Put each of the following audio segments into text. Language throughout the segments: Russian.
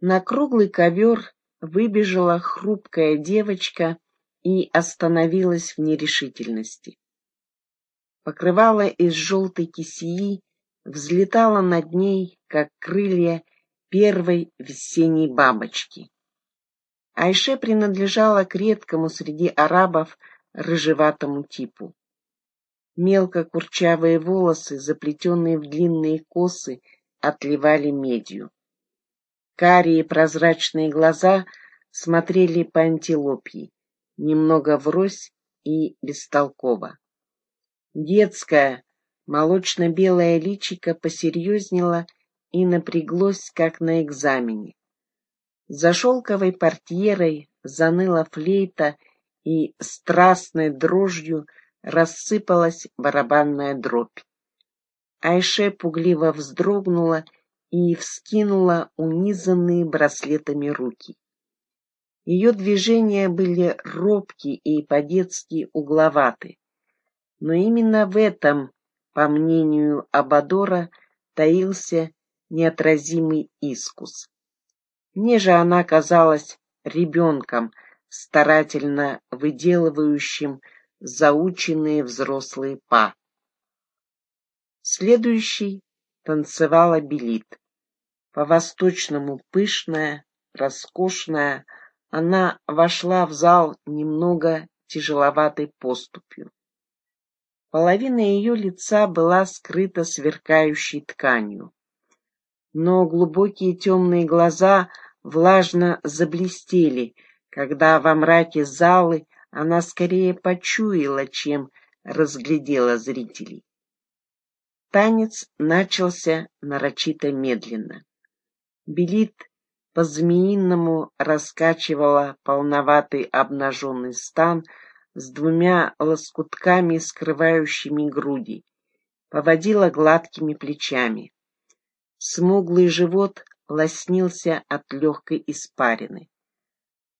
На круглый ковер выбежала хрупкая девочка и остановилась в нерешительности. Покрывало из желтой кисеи взлетало над ней, как крылья первой весенней бабочки. Айше принадлежала к редкому среди арабов рыжеватому типу. Мелко курчавые волосы, заплетенные в длинные косы, отливали медью. Карие прозрачные глаза смотрели по антилопьи, немного врозь и бестолково. Детское, молочно-белое личико посерьезнело и напряглось, как на экзамене. За шелковой портьерой заныла флейта, и страстной дрожью рассыпалась барабанная дробь. Айше пугливо вздрогнула и вскинула унизанные браслетами руки. Ее движения были робки и по-детски угловаты. Но именно в этом, по мнению Абадора, таился неотразимый искус. Мне же она казалась ребенком, старательно выделывающим заученные взрослые па. Следующий танцевала Белит. По-восточному пышная, роскошная, она вошла в зал немного тяжеловатой поступью. Половина ее лица была скрыта сверкающей тканью, но глубокие темные глаза влажно заблестели, когда во мраке залы она скорее почуяла, чем разглядела зрителей. Танец начался нарочито медленно. Белит по-змеиному раскачивала полноватый обнаженный стан с двумя лоскутками, скрывающими груди, поводила гладкими плечами. Смуглый живот лоснился от легкой испарины.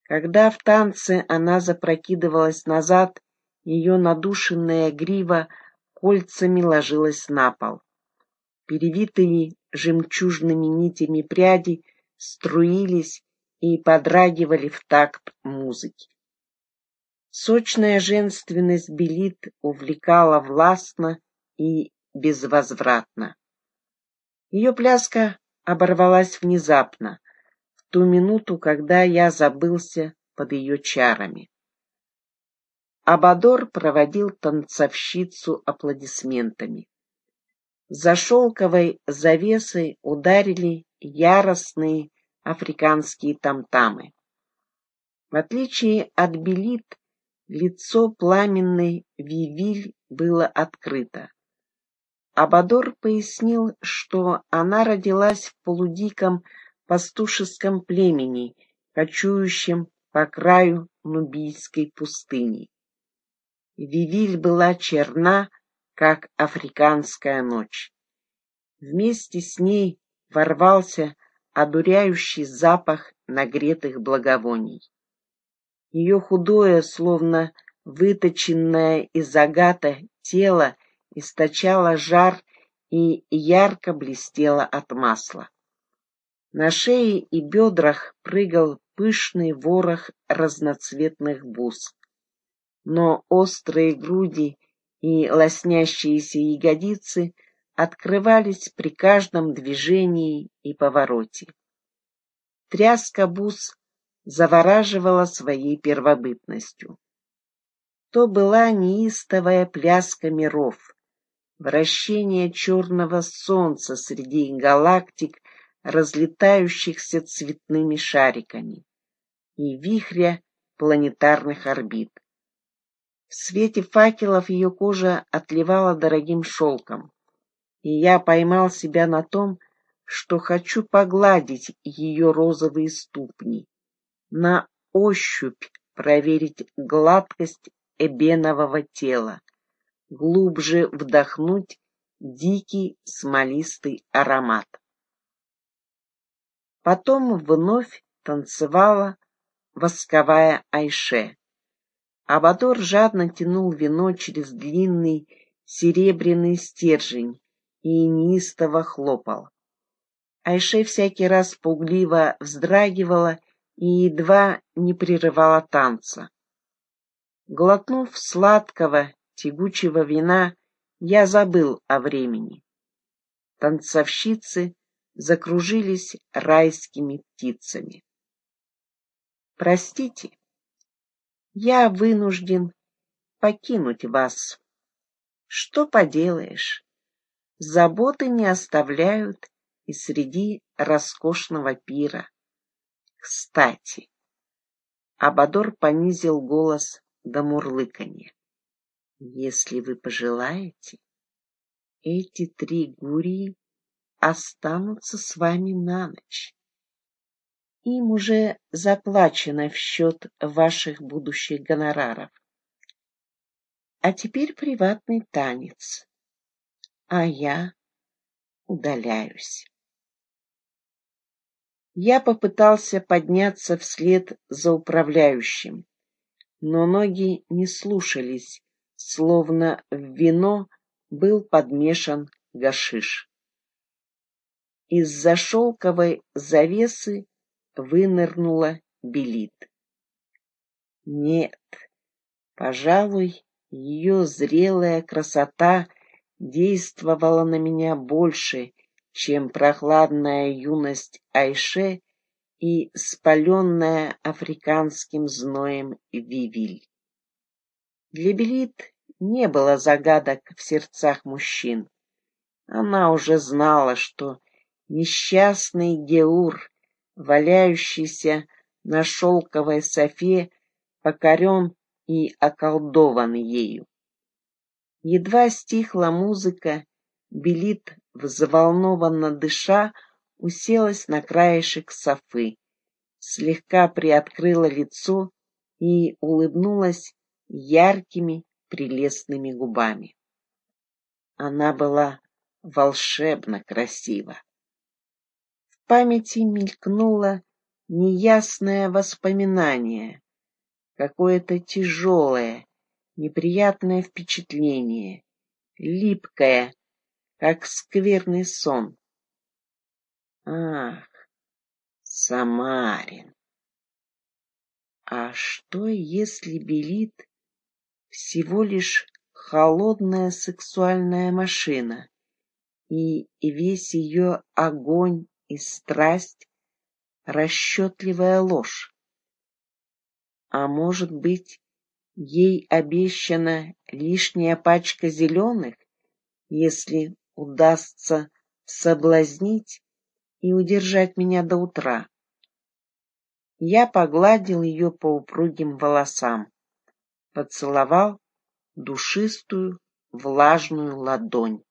Когда в танце она запрокидывалась назад, ее надушенная грива кольцами ложилась на пол. Перевитые жемчужными нитями пряди струились и подрагивали в такт музыки. Сочная женственность Белит увлекала властно и безвозвратно. Ее пляска оборвалась внезапно, в ту минуту, когда я забылся под ее чарами. Абадор проводил танцовщицу аплодисментами. За шелковой завесой ударили яростные африканские тамтамы. В отличие от Белит, лицо пламенной Вивиль было открыто. Абадор пояснил, что она родилась в полудиком пастушеском племени, кочующем по краю Нубийской пустыни. Вивиль была черна, как африканская ночь. Вместе с ней ворвался одуряющий запах нагретых благовоний. Ее худое, словно выточенное из агата тело источало жар и ярко блестело от масла. На шее и бедрах прыгал пышный ворох разноцветных бус но острые груди и лоснящиеся ягодицы открывались при каждом движении и повороте. Тряска бус завораживала своей первобытностью. То была неистовая пляска миров, вращение черного солнца среди галактик, разлетающихся цветными шариками, и вихря планетарных орбит. В свете факелов ее кожа отливала дорогим шелком, и я поймал себя на том, что хочу погладить ее розовые ступни, на ощупь проверить гладкость эбенового тела, глубже вдохнуть дикий смолистый аромат. Потом вновь танцевала восковая Айше. Абадор жадно тянул вино через длинный серебряный стержень и неистово хлопал. Айше всякий раз пугливо вздрагивала и едва не прерывала танца. Глотнув сладкого, тягучего вина, я забыл о времени. Танцовщицы закружились райскими птицами. Простите, я вынужден покинуть вас. Что поделаешь, заботы не оставляют и среди роскошного пира. Кстати, Абадор понизил голос до мурлыканья. Если вы пожелаете, эти три гурии останутся с вами на ночь. Им уже заплачено в счет ваших будущих гонораров. А теперь приватный танец, а я удаляюсь. Я попытался подняться вслед за управляющим, но ноги не слушались, словно в вино был подмешан гашиш. Из-за шелковой завесы вынырнула Белит. Нет, пожалуй, ее зрелая красота действовала на меня больше, чем прохладная юность Айше и спаленная африканским зноем Вивиль. Для Белит не было загадок в сердцах мужчин. Она уже знала, что несчастный Геур, валяющийся на шелковой софе, покорен и околдован ею. Едва стихла музыка, Белит, взволнованно дыша, уселась на краешек софы, слегка приоткрыла лицо и улыбнулась яркими прелестными губами. Она была волшебно красива. Памяти мелькнуло неясное воспоминание, какое-то тяжелое, неприятное впечатление, липкое, как скверный сон. Ах, Самарин! А что, если Белит всего лишь холодная сексуальная машина, и весь ее огонь и страсть — расчетливая ложь? А может быть, ей обещана лишняя пачка зеленых, если удастся соблазнить и удержать меня до утра. Я погладил ее по упругим волосам, поцеловал душистую влажную ладонь.